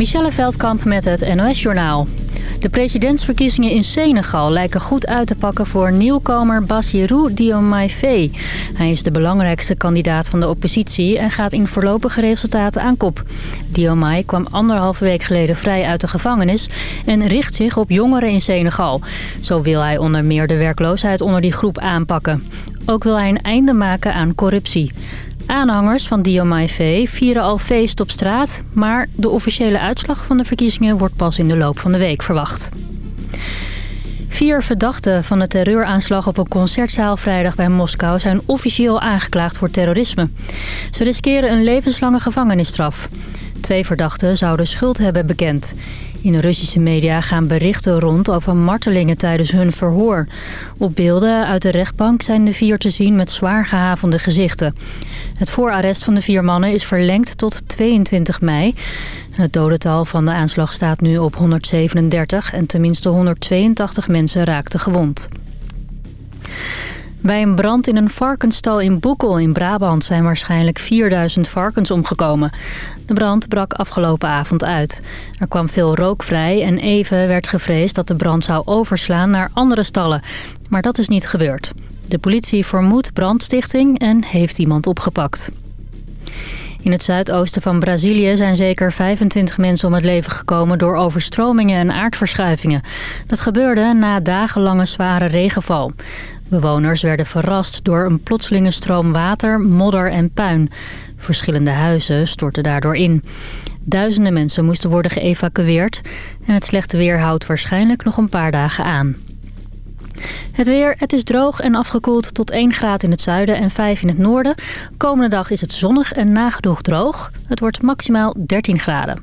Michelle Veldkamp met het NOS-journaal. De presidentsverkiezingen in Senegal lijken goed uit te pakken voor nieuwkomer Bassirou Diomaye Faye. Hij is de belangrijkste kandidaat van de oppositie en gaat in voorlopige resultaten aan kop. Diomaye kwam anderhalve week geleden vrij uit de gevangenis en richt zich op jongeren in Senegal. Zo wil hij onder meer de werkloosheid onder die groep aanpakken. Ook wil hij een einde maken aan corruptie. Aanhangers van Diomaye Faye vieren al feest op straat... maar de officiële uitslag van de verkiezingen wordt pas in de loop van de week verwacht. Vier verdachten van de terreuraanslag op een concertzaal vrijdag bij Moskou... zijn officieel aangeklaagd voor terrorisme. Ze riskeren een levenslange gevangenisstraf. Twee verdachten zouden schuld hebben bekend. In de Russische media gaan berichten rond over martelingen tijdens hun verhoor. Op beelden uit de rechtbank zijn de vier te zien met zwaar gehavende gezichten. Het voorarrest van de vier mannen is verlengd tot 22 mei. Het dodental van de aanslag staat nu op 137 en tenminste 182 mensen raakten gewond. Bij een brand in een varkensstal in Boekel in Brabant zijn waarschijnlijk 4000 varkens omgekomen. De brand brak afgelopen avond uit. Er kwam veel rook vrij en even werd gevreesd dat de brand zou overslaan naar andere stallen. Maar dat is niet gebeurd. De politie vermoedt brandstichting en heeft iemand opgepakt. In het zuidoosten van Brazilië zijn zeker 25 mensen om het leven gekomen door overstromingen en aardverschuivingen. Dat gebeurde na dagenlange zware regenval. Bewoners werden verrast door een plotselinge stroom water, modder en puin. Verschillende huizen stortten daardoor in. Duizenden mensen moesten worden geëvacueerd... en het slechte weer houdt waarschijnlijk nog een paar dagen aan. Het weer, het is droog en afgekoeld tot 1 graad in het zuiden en 5 in het noorden. Komende dag is het zonnig en nagenoeg droog. Het wordt maximaal 13 graden.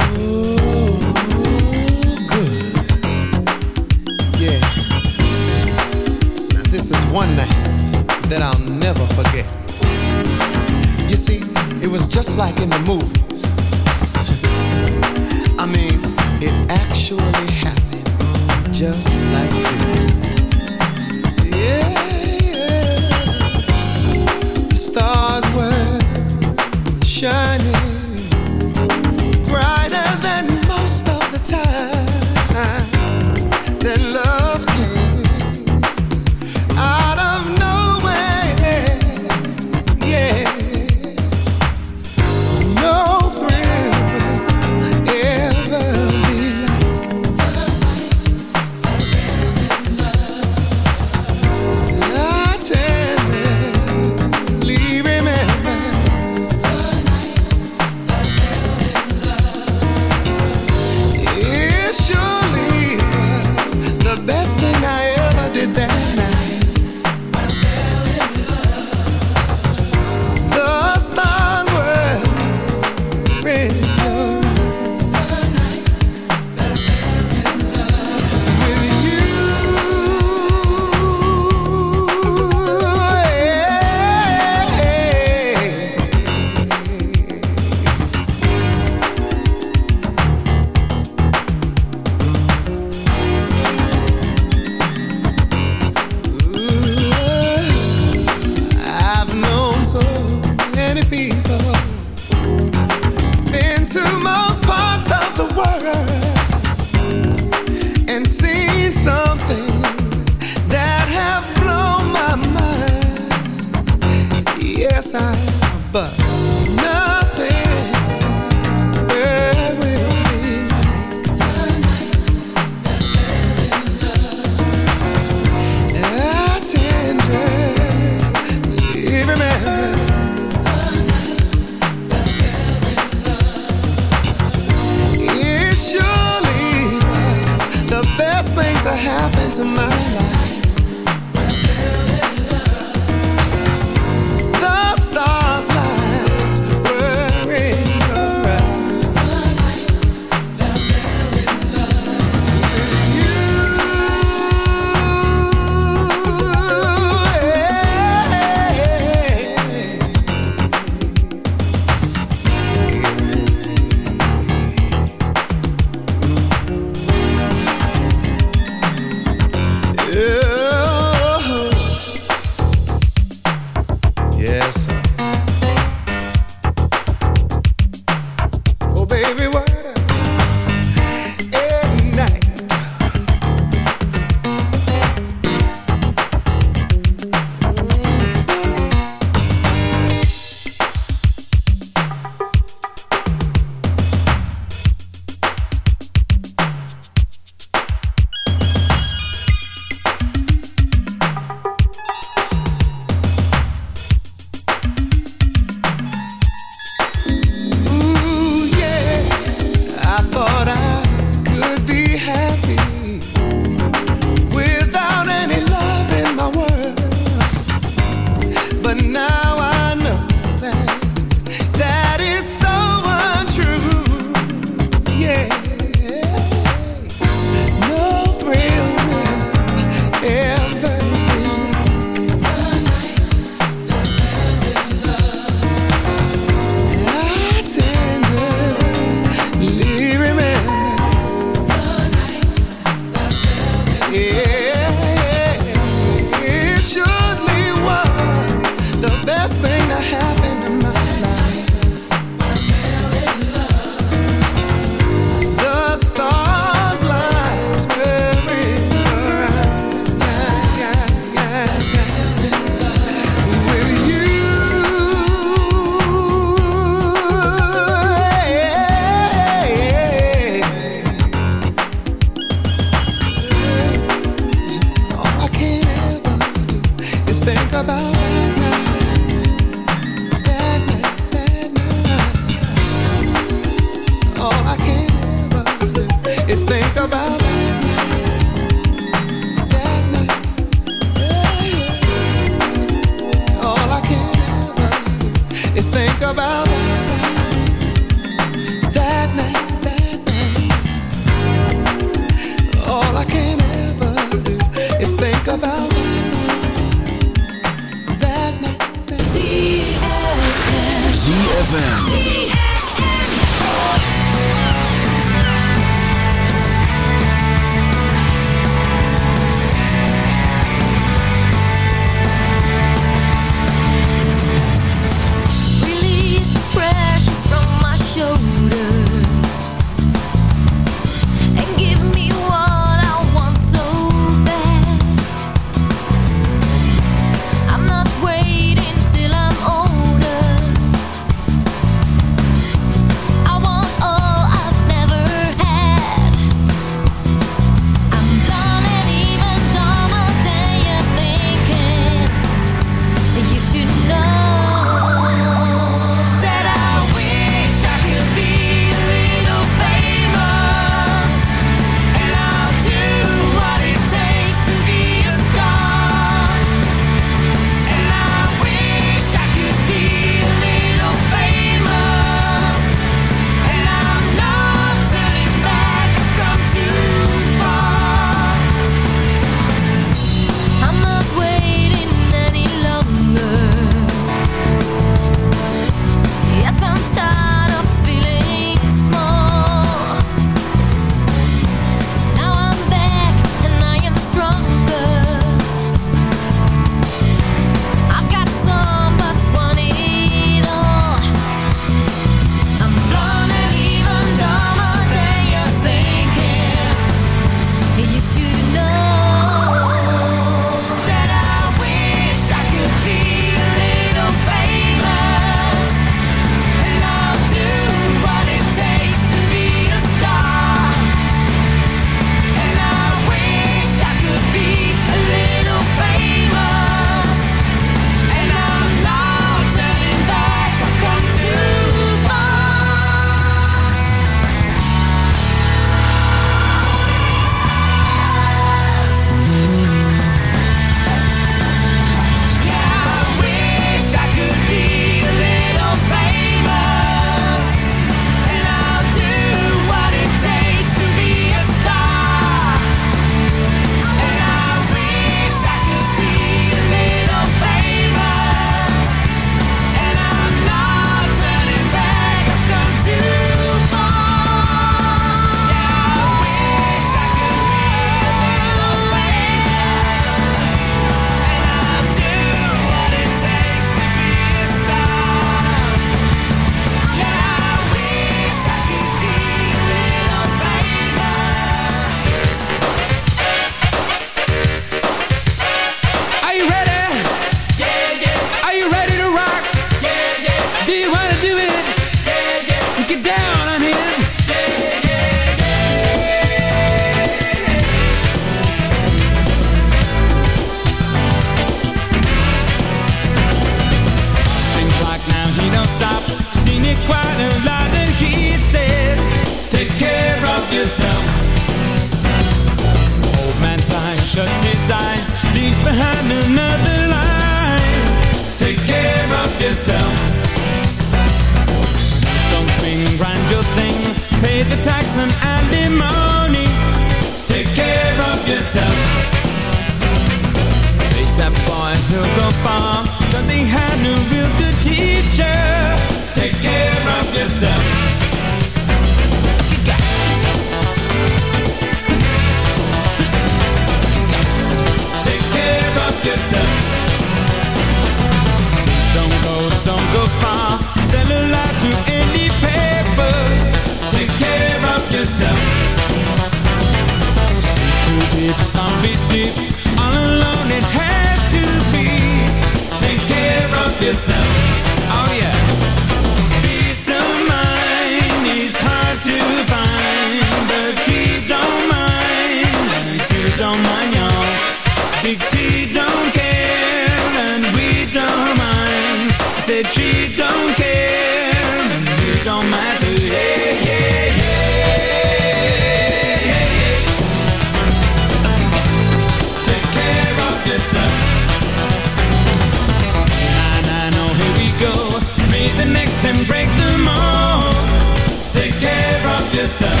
listen.